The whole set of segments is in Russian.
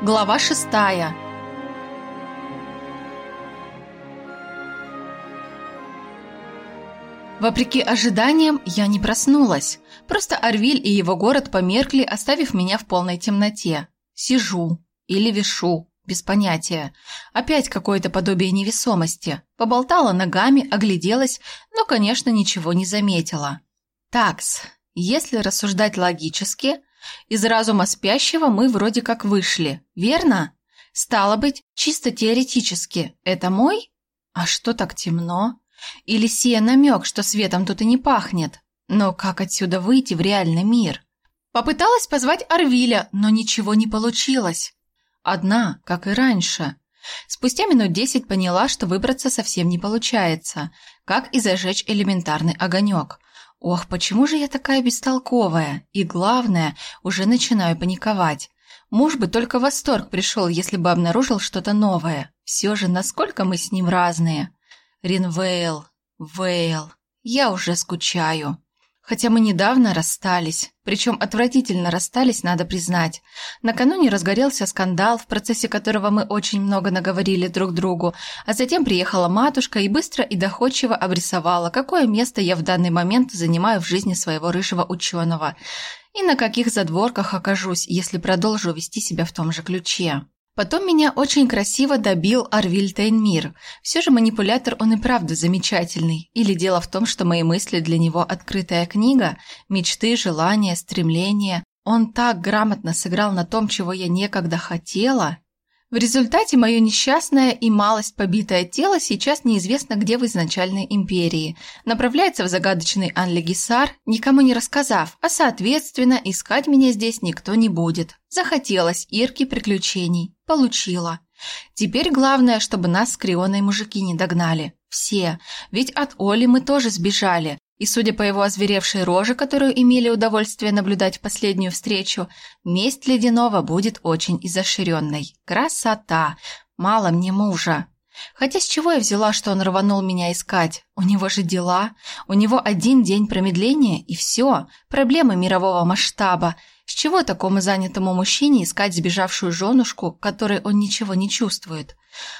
Глава шестая. Вопреки ожиданиям, я не проснулась. Просто Арвиль и его город померкли, оставив меня в полной темноте. Сижу или вишу, без понятия. Опять какое-то подобие невесомости. Поболтала ногами, огляделась, но, конечно, ничего не заметила. Такс, если рассуждать логически, из разума спящего мы вроде как вышли, верно? Стало быть, чисто теоретически, это мой? А что так темно? Или сия намек, что светом тут и не пахнет? Но как отсюда выйти в реальный мир? Попыталась позвать Арвиля, но ничего не получилось. Одна, как и раньше. Спустя минут десять поняла, что выбраться совсем не получается, как и зажечь элементарный огонек. Ох, почему же я такая бестолковая? И главное, уже начинаю паниковать. Муж бы только в восторг пришел, если бы обнаружил что-то новое. Все же, насколько мы с ним разные. Ринвейл, Вейл, я уже скучаю. Хотя мы недавно расстались, причем отвратительно расстались, надо признать. Накануне разгорелся скандал, в процессе которого мы очень много наговорили друг другу, а затем приехала матушка и быстро и доходчиво обрисовала, какое место я в данный момент занимаю в жизни своего рыжего ученого и на каких задворках окажусь, если продолжу вести себя в том же ключе. Потом меня очень красиво добил Арвиль Тейнмир. Все же манипулятор он и правда замечательный. Или дело в том, что мои мысли для него открытая книга, мечты, желания, стремления. Он так грамотно сыграл на том, чего я некогда хотела. В результате мое несчастное и малость побитое тело сейчас неизвестно где в изначальной империи. Направляется в загадочный Анлегисар, никому не рассказав, а соответственно искать меня здесь никто не будет. Захотелось Ирки приключений. Получила. Теперь главное, чтобы нас с Крионой мужики не догнали. Все. Ведь от Оли мы тоже сбежали. И судя по его озверевшей роже, которую имели удовольствие наблюдать в последнюю встречу, месть Ледяного будет очень изощренной. Красота! Мало мне мужа. Хотя с чего я взяла, что он рванул меня искать? У него же дела. У него один день промедления и все. Проблемы мирового масштаба. С чего такому занятому мужчине искать сбежавшую женушку, которой он ничего не чувствует?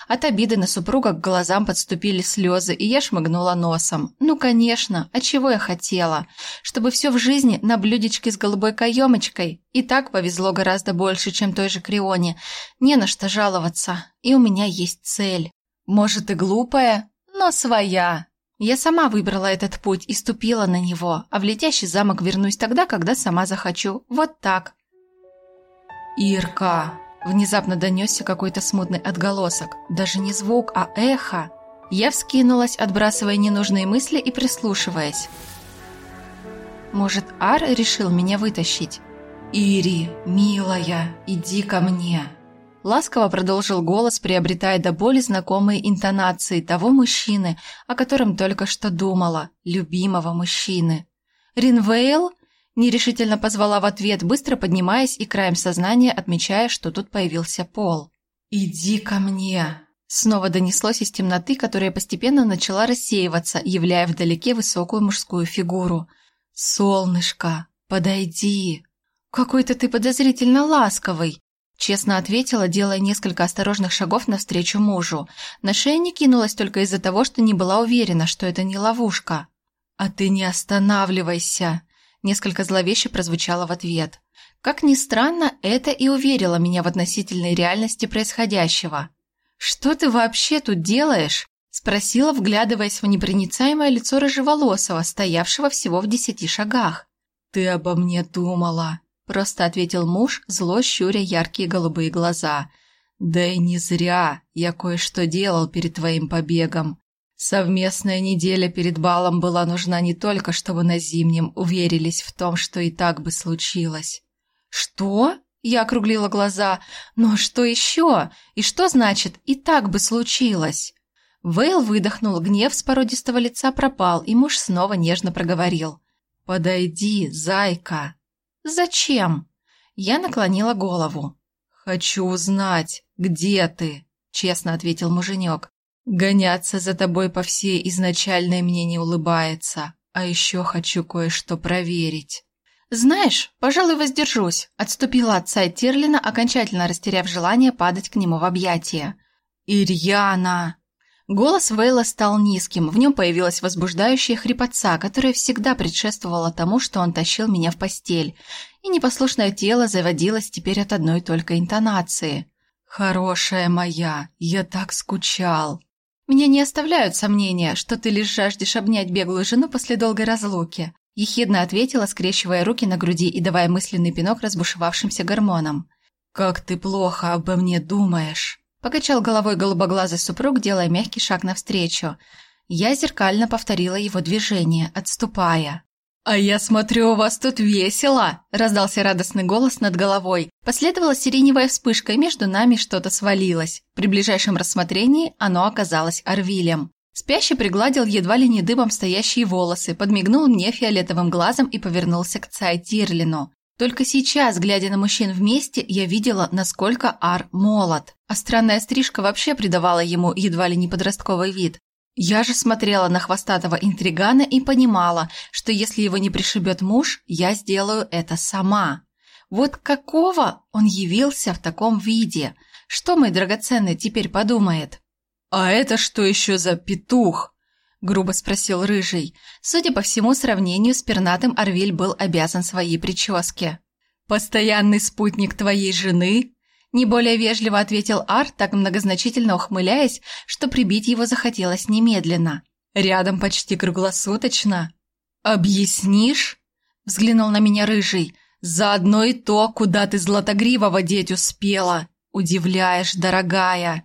От обиды на супруга к глазам подступили слезы, и я шмыгнула носом. Ну, конечно, а чего я хотела? Чтобы все в жизни на блюдечке с голубой каемочкой. И так повезло гораздо больше, чем той же Крионе. Не на что жаловаться. И у меня есть цель. Может и глупая, но своя. Я сама выбрала этот путь и ступила на него, а в летящий замок вернусь тогда, когда сама захочу. Вот так. «Ирка!» Внезапно донесся какой-то смутный отголосок. Даже не звук, а эхо. Я вскинулась, отбрасывая ненужные мысли и прислушиваясь. Может, Ар решил меня вытащить? «Ири, милая, иди ко мне!» Ласково продолжил голос, приобретая до боли знакомые интонации того мужчины, о котором только что думала, любимого мужчины. «Ринвейл?» – нерешительно позвала в ответ, быстро поднимаясь и краем сознания отмечая, что тут появился Пол. «Иди ко мне!» Снова донеслось из темноты, которая постепенно начала рассеиваться, являя вдалеке высокую мужскую фигуру. «Солнышко, подойди!» «Какой-то ты подозрительно ласковый!» Честно ответила, делая несколько осторожных шагов навстречу мужу. На шею не кинулась только из-за того, что не была уверена, что это не ловушка. «А ты не останавливайся!» Несколько зловеще прозвучало в ответ. Как ни странно, это и уверило меня в относительной реальности происходящего. «Что ты вообще тут делаешь?» Спросила, вглядываясь в непроницаемое лицо рыжеволосого, стоявшего всего в десяти шагах. «Ты обо мне думала!» Просто ответил муж, зло щуря яркие голубые глаза. «Да и не зря я кое-что делал перед твоим побегом. Совместная неделя перед балом была нужна не только, чтобы на зимнем уверились в том, что и так бы случилось». «Что?» Я округлила глаза. «Но что еще? И что значит «и так бы случилось»?» Вейл выдохнул, гнев с породистого лица пропал, и муж снова нежно проговорил. «Подойди, зайка!» «Зачем?» Я наклонила голову. «Хочу узнать, где ты?» – честно ответил муженек. «Гоняться за тобой по всей изначальной мне не улыбается, а еще хочу кое-что проверить». «Знаешь, пожалуй, воздержусь», – отступила от отца Тирлина, окончательно растеряв желание падать к нему в объятия. «Ирьяна!» Голос Вейла стал низким, в нем появилась возбуждающая хрипотца, которая всегда предшествовала тому, что он тащил меня в постель, и непослушное тело заводилось теперь от одной только интонации. «Хорошая моя, я так скучал!» «Меня не оставляют сомнения, что ты лишь жаждешь обнять беглую жену после долгой разлуки», ехидно ответила, скрещивая руки на груди и давая мысленный пинок разбушевавшимся гормонам. «Как ты плохо обо мне думаешь!» Покачал головой голубоглазый супруг, делая мягкий шаг навстречу. Я зеркально повторила его движение, отступая. «А я смотрю, у вас тут весело!» – раздался радостный голос над головой. Последовала сиреневая вспышка, и между нами что-то свалилось. При ближайшем рассмотрении оно оказалось Арвилем. Спящий пригладил едва ли не дыбом стоящие волосы, подмигнул мне фиолетовым глазом и повернулся к Цай Тирлину. Только сейчас, глядя на мужчин вместе, я видела, насколько Ар молод. А странная стрижка вообще придавала ему едва ли не подростковый вид. Я же смотрела на хвостатого интригана и понимала, что если его не пришибет муж, я сделаю это сама. Вот какого он явился в таком виде? Что мой драгоценный теперь подумает? «А это что еще за петух?» – грубо спросил Рыжий. Судя по всему, сравнению с пернатым Арвиль был обязан своей прическе. «Постоянный спутник твоей жены?» Не более вежливо ответил Ар, так многозначительно ухмыляясь, что прибить его захотелось немедленно. «Рядом почти круглосуточно». «Объяснишь?» – взглянул на меня Рыжий. «Заодно и то, куда ты Златогривого деть успела. Удивляешь, дорогая».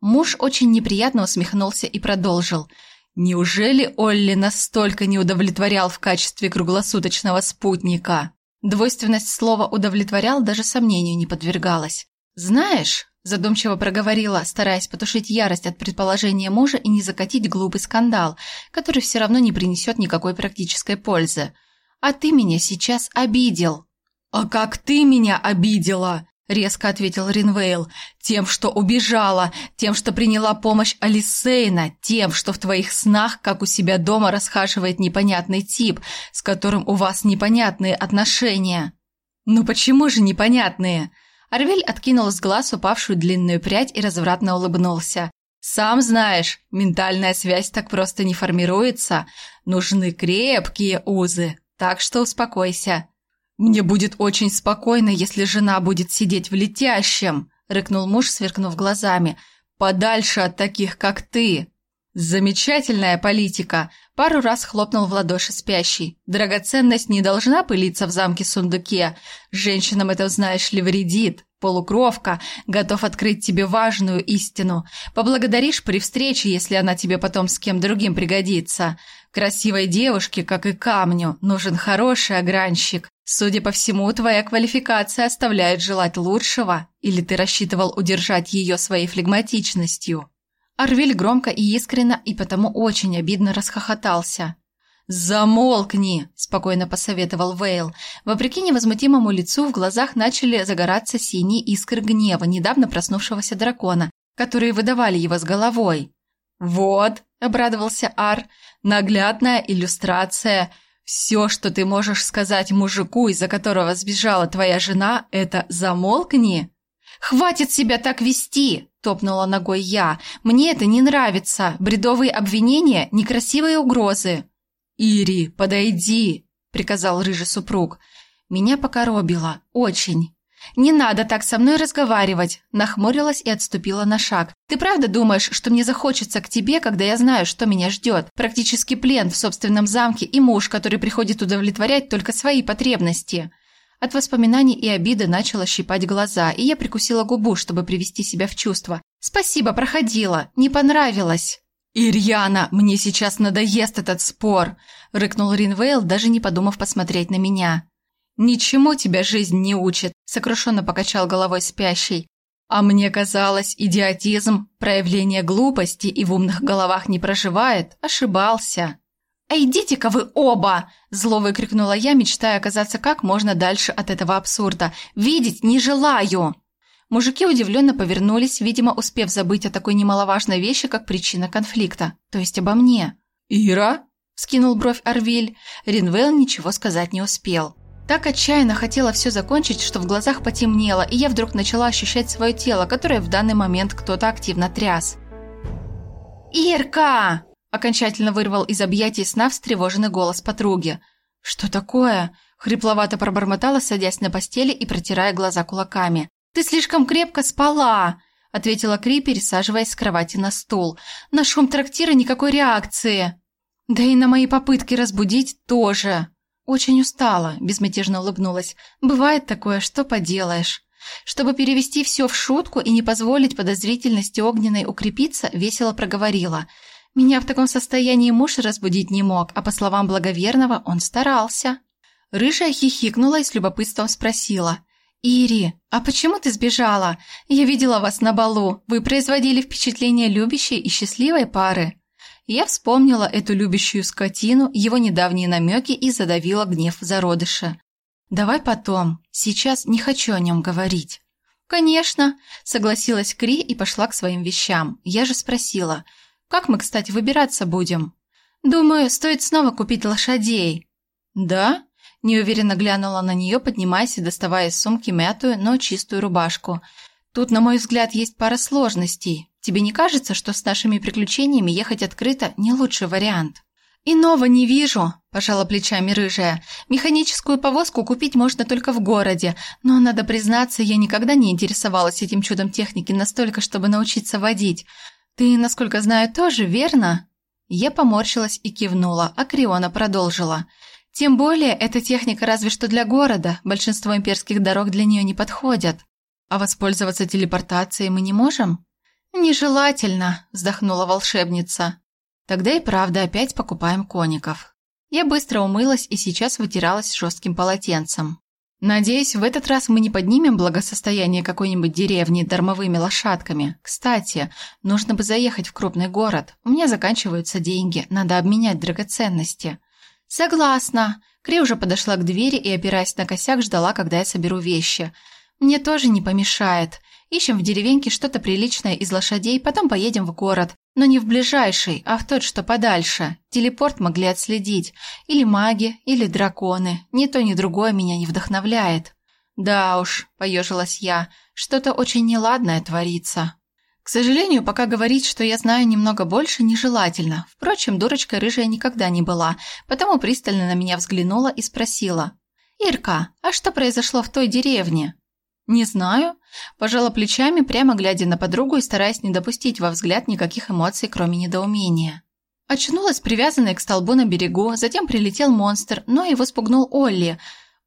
Муж очень неприятно усмехнулся и продолжил – Неужели Олли настолько не удовлетворял в качестве круглосуточного спутника? Двойственность слова «удовлетворял» даже сомнению не подвергалась. «Знаешь», – задумчиво проговорила, стараясь потушить ярость от предположения мужа и не закатить глупый скандал, который все равно не принесет никакой практической пользы. «А ты меня сейчас обидел». «А как ты меня обидела?» – резко ответил Ринвейл. «Тем, что убежала, тем, что приняла помощь Алисейна, тем, что в твоих снах, как у себя дома, расхаживает непонятный тип, с которым у вас непонятные отношения». «Ну почему же непонятные?» Арвель откинул с глаз упавшую длинную прядь и развратно улыбнулся. «Сам знаешь, ментальная связь так просто не формируется. Нужны крепкие узы, так что успокойся». «Мне будет очень спокойно, если жена будет сидеть в летящем», – рыкнул муж, сверкнув глазами. «Подальше от таких, как ты». «Замечательная политика!» – пару раз хлопнул в ладоши спящий. «Драгоценность не должна пылиться в замке-сундуке. Женщинам это, знаешь ли, вредит. Полукровка готов открыть тебе важную истину. Поблагодаришь при встрече, если она тебе потом с кем другим пригодится. Красивой девушке, как и камню, нужен хороший огранщик. Судя по всему, твоя квалификация оставляет желать лучшего, или ты рассчитывал удержать ее своей флегматичностью?» Арвиль громко и искренно, и потому очень обидно расхохотался. «Замолкни!» – спокойно посоветовал Вейл. Вопреки невозмутимому лицу в глазах начали загораться синие искры гнева недавно проснувшегося дракона, которые выдавали его с головой. «Вот!» – обрадовался Ар. «Наглядная иллюстрация – все, что ты можешь сказать мужику, из-за которого сбежала твоя жена, это «замолкни». «Хватит себя так вести!» – топнула ногой я. «Мне это не нравится. Бредовые обвинения – некрасивые угрозы». «Ири, подойди!» – приказал рыжий супруг. Меня покоробило. Очень. «Не надо так со мной разговаривать», – нахмурилась и отступила на шаг. «Ты правда думаешь, что мне захочется к тебе, когда я знаю, что меня ждет? Практически плен в собственном замке и муж, который приходит удовлетворять только свои потребности». От воспоминаний и обиды начала щипать глаза, и я прикусила губу, чтобы привести себя в чувство. «Спасибо, проходила. Не понравилось». «Ирьяна, мне сейчас надоест этот спор!» – рыкнул Ринвейл, даже не подумав посмотреть на меня. «Ничему тебя жизнь не учит», – сокрушенно покачал головой спящий. «А мне казалось, идиотизм, проявление глупости и в умных головах не проживает. Ошибался». «А идите-ка вы оба!» – зло выкрикнула я, мечтая оказаться как можно дальше от этого абсурда. «Видеть не желаю!» Мужики удивленно повернулись, видимо, успев забыть о такой немаловажной вещи, как причина конфликта, то есть обо мне. «Ира?» – скинул бровь Арвиль. Ринвелл ничего сказать не успел. Так отчаянно хотела все закончить, что в глазах потемнело, и я вдруг начала ощущать свое тело, которое в данный момент кто-то активно тряс. «Ирка!» – окончательно вырвал из объятий сна встревоженный голос подруги. «Что такое?» – хрипловато пробормотала, садясь на постели и протирая глаза кулаками. «Ты слишком крепко спала!» – ответила Кри, пересаживаясь с кровати на стул. «На шум трактира никакой реакции!» «Да и на мои попытки разбудить тоже!» «Очень устала», – безмятежно улыбнулась. «Бывает такое, что поделаешь». Чтобы перевести все в шутку и не позволить подозрительности огненной укрепиться, весело проговорила. «Меня в таком состоянии муж разбудить не мог, а по словам благоверного он старался». Рыжая хихикнула и с любопытством спросила. «Ири, а почему ты сбежала? Я видела вас на балу. Вы производили впечатление любящей и счастливой пары». Я вспомнила эту любящую скотину, его недавние намеки и задавила гнев зародыша. «Давай потом. Сейчас не хочу о нем говорить». «Конечно», – согласилась Кри и пошла к своим вещам. Я же спросила, «Как мы, кстати, выбираться будем?» «Думаю, стоит снова купить лошадей». «Да?» – неуверенно глянула на нее, поднимаясь и доставая из сумки мятую, но чистую рубашку. «Тут, на мой взгляд, есть пара сложностей. Тебе не кажется, что с нашими приключениями ехать открыто не лучший вариант? Иного не вижу, пожала плечами рыжая. Механическую повозку купить можно только в городе, но надо признаться, я никогда не интересовалась этим чудом техники настолько, чтобы научиться водить. Ты, насколько знаю, тоже, верно? Я поморщилась и кивнула, а Криона продолжила. Тем более, эта техника разве что для города, большинство имперских дорог для нее не подходят. А воспользоваться телепортацией мы не можем? «Нежелательно», – вздохнула волшебница. «Тогда и правда опять покупаем коников». Я быстро умылась и сейчас вытиралась жестким полотенцем. Надеюсь, в этот раз мы не поднимем благосостояние какой-нибудь деревни дармовыми лошадками. Кстати, нужно бы заехать в крупный город. У меня заканчиваются деньги, надо обменять драгоценности. Согласна. Кри уже подошла к двери и, опираясь на косяк, ждала, когда я соберу вещи. Мне тоже не помешает. Ищем в деревеньке что-то приличное из лошадей, потом поедем в город. Но не в ближайший, а в тот, что подальше. Телепорт могли отследить. Или маги, или драконы. Ни то, ни другое меня не вдохновляет. Да уж, поежилась я, что-то очень неладное творится. К сожалению, пока говорить, что я знаю немного больше, нежелательно. Впрочем, дурочка рыжая никогда не была, потому пристально на меня взглянула и спросила. «Ирка, а что произошло в той деревне?» «Не знаю», – пожала плечами, прямо глядя на подругу и стараясь не допустить во взгляд никаких эмоций, кроме недоумения. Очнулась привязанной к столбу на берегу, затем прилетел монстр, но его спугнул Олли.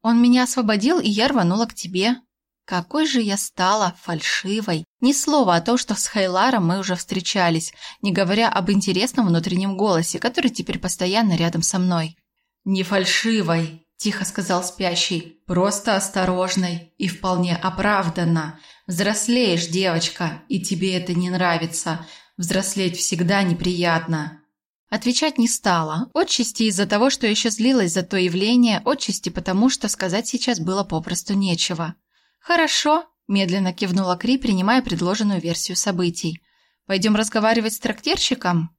Он меня освободил, и я рванула к тебе. Какой же я стала фальшивой. Ни слова о том, что с Хайларом мы уже встречались, не говоря об интересном внутреннем голосе, который теперь постоянно рядом со мной. «Не фальшивой», тихо сказал спящий. Просто осторожной и вполне оправданно. Взрослеешь, девочка, и тебе это не нравится. Взрослеть всегда неприятно. Отвечать не стала, отчасти из-за того, что еще злилась за то явление, отчасти потому, что сказать сейчас было попросту нечего. «Хорошо», – медленно кивнула Кри, принимая предложенную версию событий. «Пойдем разговаривать с трактирщиком?»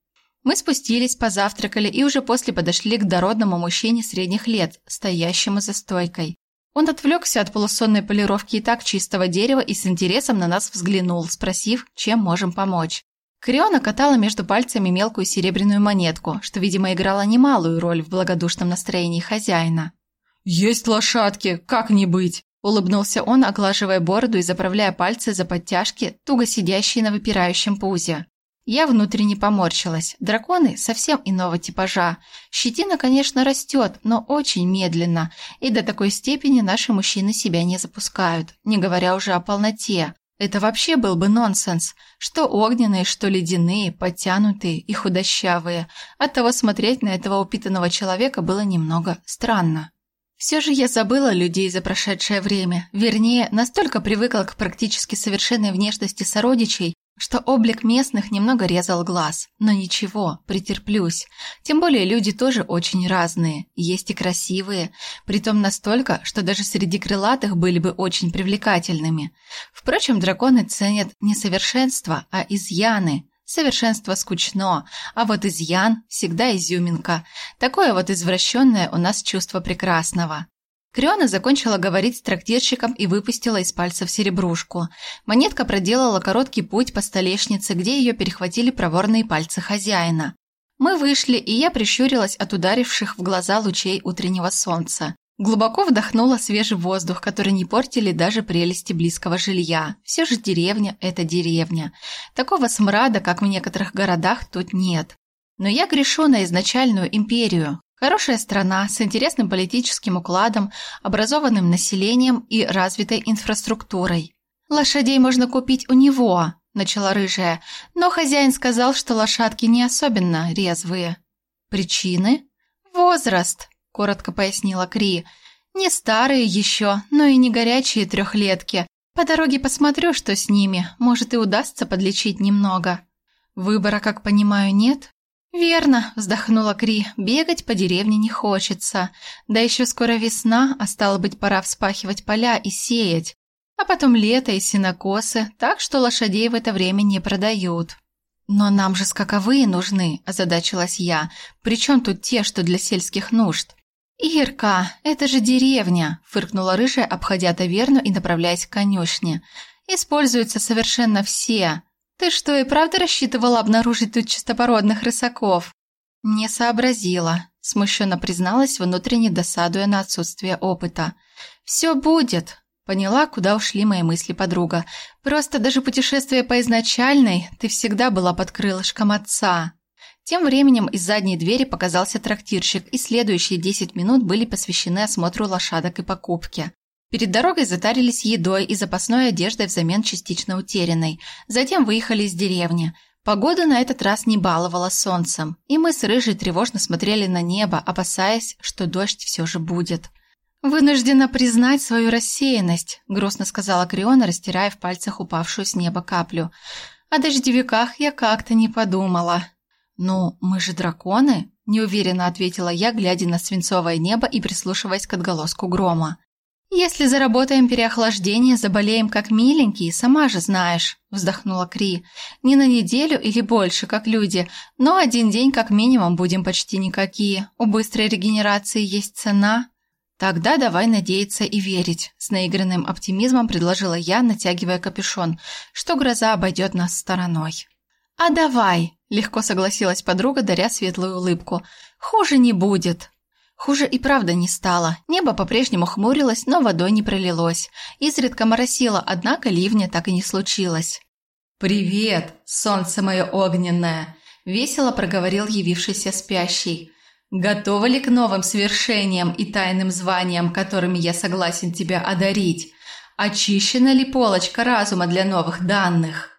Мы спустились, позавтракали и уже после подошли к дородному мужчине средних лет, стоящему за стойкой. Он отвлекся от полусонной полировки и так чистого дерева и с интересом на нас взглянул, спросив, чем можем помочь. Криона катала между пальцами мелкую серебряную монетку, что, видимо, играла немалую роль в благодушном настроении хозяина. «Есть лошадки, как не быть!» Улыбнулся он, оглаживая бороду и заправляя пальцы за подтяжки, туго сидящие на выпирающем пузе. Я внутренне поморщилась. Драконы совсем иного типажа. Щетина, конечно, растет, но очень медленно, и до такой степени наши мужчины себя не запускают, не говоря уже о полноте. Это вообще был бы нонсенс. Что огненные, что ледяные, подтянутые и худощавые. Оттого смотреть на этого упитанного человека было немного странно. Все же я забыла людей за прошедшее время. Вернее, настолько привыкла к практически совершенной внешности сородичей, что облик местных немного резал глаз. Но ничего, претерплюсь. Тем более люди тоже очень разные, есть и красивые, притом настолько, что даже среди крылатых были бы очень привлекательными. Впрочем, драконы ценят не совершенство, а изъяны. Совершенство скучно, а вот изъян всегда изюминка. Такое вот извращенное у нас чувство прекрасного. Криона закончила говорить с трактирщиком и выпустила из пальцев серебрушку. Монетка проделала короткий путь по столешнице, где ее перехватили проворные пальцы хозяина. Мы вышли, и я прищурилась от ударивших в глаза лучей утреннего солнца. Глубоко вдохнула свежий воздух, который не портили даже прелести близкого жилья. Все же деревня – это деревня. Такого смрада, как в некоторых городах, тут нет. Но я грешу на изначальную империю. Хорошая страна с интересным политическим укладом, образованным населением и развитой инфраструктурой. Лошадей можно купить у него, начала рыжая, но хозяин сказал, что лошадки не особенно резвые. Причины? Возраст, коротко пояснила Кри. Не старые еще, но и не горячие трехлетки. По дороге посмотрю, что с ними, может и удастся подлечить немного. Выбора, как понимаю, нет? «Верно», – вздохнула Кри, – «бегать по деревне не хочется. Да еще скоро весна, а стало быть, пора вспахивать поля и сеять. А потом лето и сенокосы, так что лошадей в это время не продают». «Но нам же скаковые нужны», – озадачилась я. «Причем тут те, что для сельских нужд?» «Ирка, это же деревня», – фыркнула рыжая, обходя таверну и направляясь к конюшне. «Используются совершенно все. «Ты что, и правда рассчитывала обнаружить тут чистопородных рысаков?» «Не сообразила», – смущенно призналась, внутренне досадуя на отсутствие опыта. «Все будет», – поняла, куда ушли мои мысли подруга. «Просто даже путешествие по изначальной ты всегда была под крылышком отца». Тем временем из задней двери показался трактирщик, и следующие десять минут были посвящены осмотру лошадок и покупке. Перед дорогой затарились едой и запасной одеждой взамен частично утерянной. Затем выехали из деревни. Погода на этот раз не баловала солнцем, и мы с Рыжей тревожно смотрели на небо, опасаясь, что дождь все же будет. «Вынуждена признать свою рассеянность», – грустно сказала Криона, растирая в пальцах упавшую с неба каплю. «О дождевиках я как-то не подумала». «Ну, мы же драконы», – неуверенно ответила я, глядя на свинцовое небо и прислушиваясь к отголоску грома. «Если заработаем переохлаждение, заболеем как миленькие, сама же знаешь», – вздохнула Кри. «Не на неделю или больше, как люди, но один день как минимум будем почти никакие. У быстрой регенерации есть цена». «Тогда давай надеяться и верить», – с наигранным оптимизмом предложила я, натягивая капюшон, что гроза обойдет нас стороной. «А давай», – легко согласилась подруга, даря светлую улыбку. «Хуже не будет». Хуже и правда не стало. Небо по-прежнему хмурилось, но водой не пролилось. Изредка моросило, однако ливня так и не случилось. «Привет, солнце мое огненное!» – весело проговорил явившийся спящий. «Готова ли к новым свершениям и тайным званиям, которыми я согласен тебя одарить? Очищена ли полочка разума для новых данных?»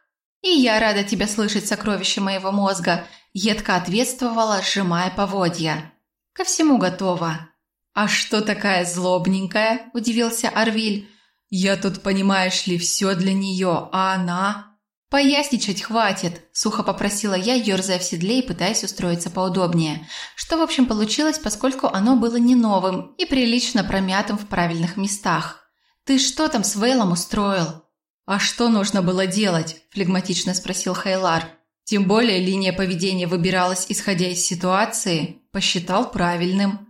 «И я рада тебя слышать, сокровище моего мозга», – едко ответствовала, сжимая поводья. Ко всему готова». «А что такая злобненькая?» – удивился Арвиль. «Я тут, понимаешь ли, все для нее, а она...» «Поясничать хватит», – сухо попросила я, ерзая в седле и пытаясь устроиться поудобнее. Что, в общем, получилось, поскольку оно было не новым и прилично промятым в правильных местах. «Ты что там с Вейлом устроил?» «А что нужно было делать?» – флегматично спросил Хайлар. Тем более линия поведения выбиралась исходя из ситуации, посчитал правильным.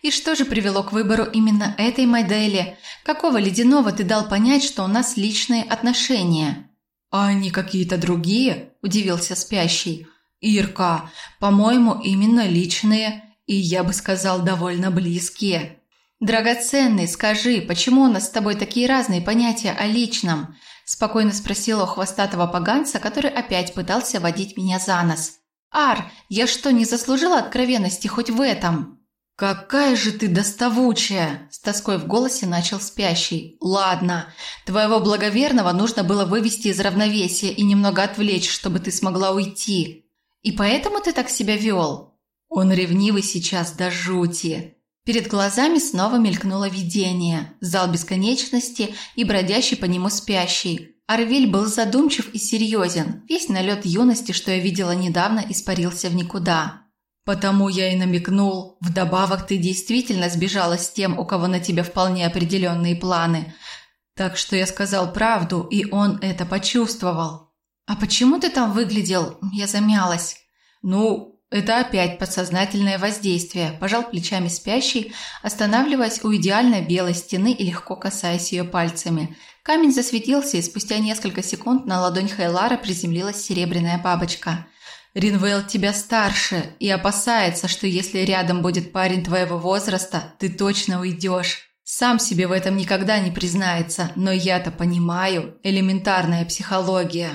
И что же привело к выбору именно этой модели? Какого ледяного ты дал понять, что у нас личные отношения? А они какие-то другие? Удивился спящий. Ирка, по-моему, именно личные, и я бы сказал, довольно близкие. Драгоценный, скажи, почему у нас с тобой такие разные понятия о личном? Спокойно спросила у хвостатого поганца, который опять пытался водить меня за нос. «Ар, я что, не заслужила откровенности хоть в этом?» «Какая же ты доставучая!» – с тоской в голосе начал спящий. «Ладно, твоего благоверного нужно было вывести из равновесия и немного отвлечь, чтобы ты смогла уйти. И поэтому ты так себя вел?» «Он ревнивый сейчас до жути!» Перед глазами снова мелькнуло видение, зал бесконечности и бродящий по нему спящий. Арвиль был задумчив и серьезен. Весь налет юности, что я видела недавно, испарился в никуда. Потому я и намекнул, вдобавок ты действительно сбежала с тем, у кого на тебя вполне определенные планы. Так что я сказал правду, и он это почувствовал. «А почему ты там выглядел?» Я замялась. «Ну, Это опять подсознательное воздействие, пожал плечами спящий, останавливаясь у идеально белой стены и легко касаясь ее пальцами. Камень засветился, и спустя несколько секунд на ладонь Хайлара приземлилась серебряная бабочка. Ринвейл тебя старше и опасается, что если рядом будет парень твоего возраста, ты точно уйдешь. Сам себе в этом никогда не признается, но я-то понимаю, элементарная психология.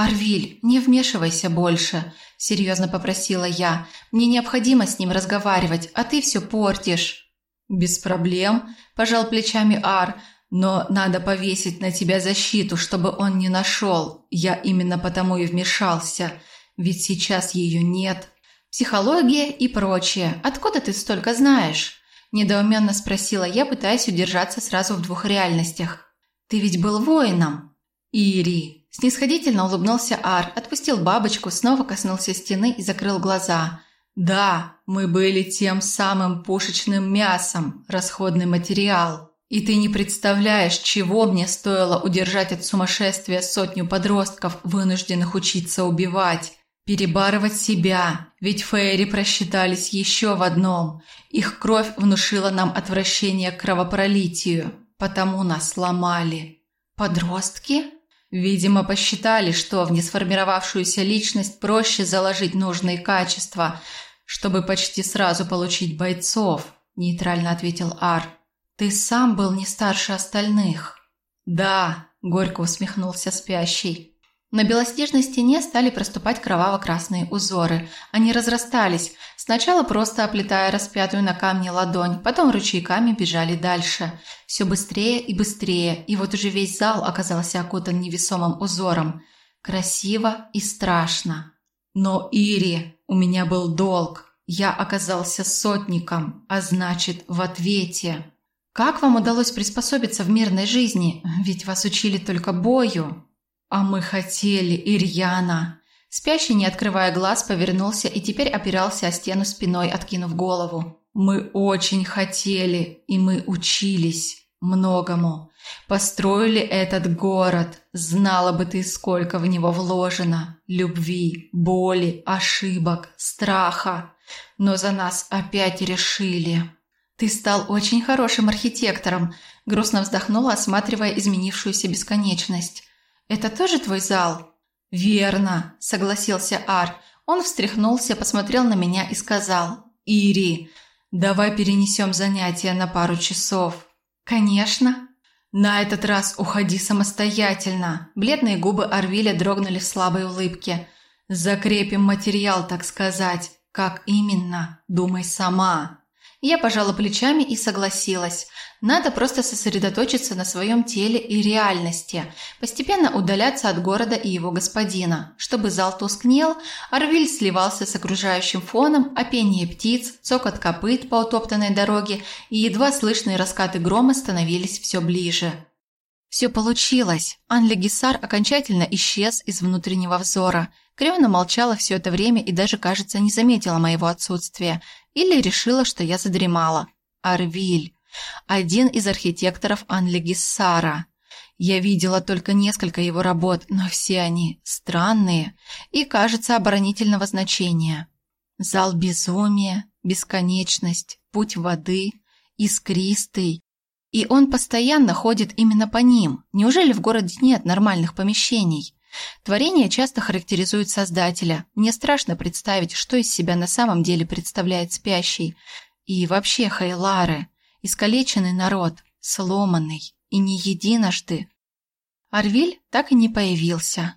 «Арвиль, не вмешивайся больше», – серьезно попросила я. «Мне необходимо с ним разговаривать, а ты все портишь». «Без проблем», – пожал плечами Ар, – «но надо повесить на тебя защиту, чтобы он не нашел. Я именно потому и вмешался, ведь сейчас ее нет». «Психология и прочее. Откуда ты столько знаешь?» – недоуменно спросила я, пытаясь удержаться сразу в двух реальностях. «Ты ведь был воином». «Ири, Снисходительно улыбнулся Ар, отпустил бабочку, снова коснулся стены и закрыл глаза. «Да, мы были тем самым пушечным мясом, расходный материал. И ты не представляешь, чего мне стоило удержать от сумасшествия сотню подростков, вынужденных учиться убивать. Перебарывать себя, ведь Фейри просчитались еще в одном. Их кровь внушила нам отвращение к кровопролитию, потому нас сломали. Подростки? Видимо, посчитали, что в несформировавшуюся личность проще заложить нужные качества, чтобы почти сразу получить бойцов, нейтрально ответил Ар. Ты сам был не старше остальных. Да, горько усмехнулся спящий. На белоснежной стене стали проступать кроваво-красные узоры. Они разрастались, сначала просто оплетая распятую на камне ладонь, потом ручейками бежали дальше. Все быстрее и быстрее, и вот уже весь зал оказался окутан невесомым узором. Красиво и страшно. Но, Ири, у меня был долг. Я оказался сотником, а значит, в ответе. Как вам удалось приспособиться в мирной жизни? Ведь вас учили только бою. «А мы хотели, Ирьяна!» Спящий, не открывая глаз, повернулся и теперь опирался о стену спиной, откинув голову. «Мы очень хотели, и мы учились многому. Построили этот город. Знала бы ты, сколько в него вложено. Любви, боли, ошибок, страха. Но за нас опять решили». «Ты стал очень хорошим архитектором», – грустно вздохнула, осматривая изменившуюся бесконечность. «Это тоже твой зал?» «Верно», – согласился Ар. Он встряхнулся, посмотрел на меня и сказал. «Ири, давай перенесем занятия на пару часов». «Конечно». «На этот раз уходи самостоятельно». Бледные губы Арвиля дрогнули в слабой улыбке. «Закрепим материал, так сказать. Как именно? Думай сама». Я пожала плечами и согласилась. Надо просто сосредоточиться на своем теле и реальности, постепенно удаляться от города и его господина. Чтобы зал тускнел, Арвиль сливался с окружающим фоном, а пение птиц, цокот копыт по утоптанной дороге и едва слышные раскаты грома становились все ближе. Все получилось. Анли окончательно исчез из внутреннего взора. Криона молчала все это время и даже, кажется, не заметила моего отсутствия. Или решила, что я задремала. Арвиль. Один из архитекторов Анли. Я видела только несколько его работ, но все они странные и, кажется, оборонительного значения. Зал безумия, бесконечность, путь воды, искристый, и он постоянно ходит именно по ним. Неужели в городе нет нормальных помещений? Творение часто характеризует создателя. Мне страшно представить, что из себя на самом деле представляет спящий. И вообще Хайлары. Искалеченный народ, сломанный. И не единожды. Арвиль так и не появился.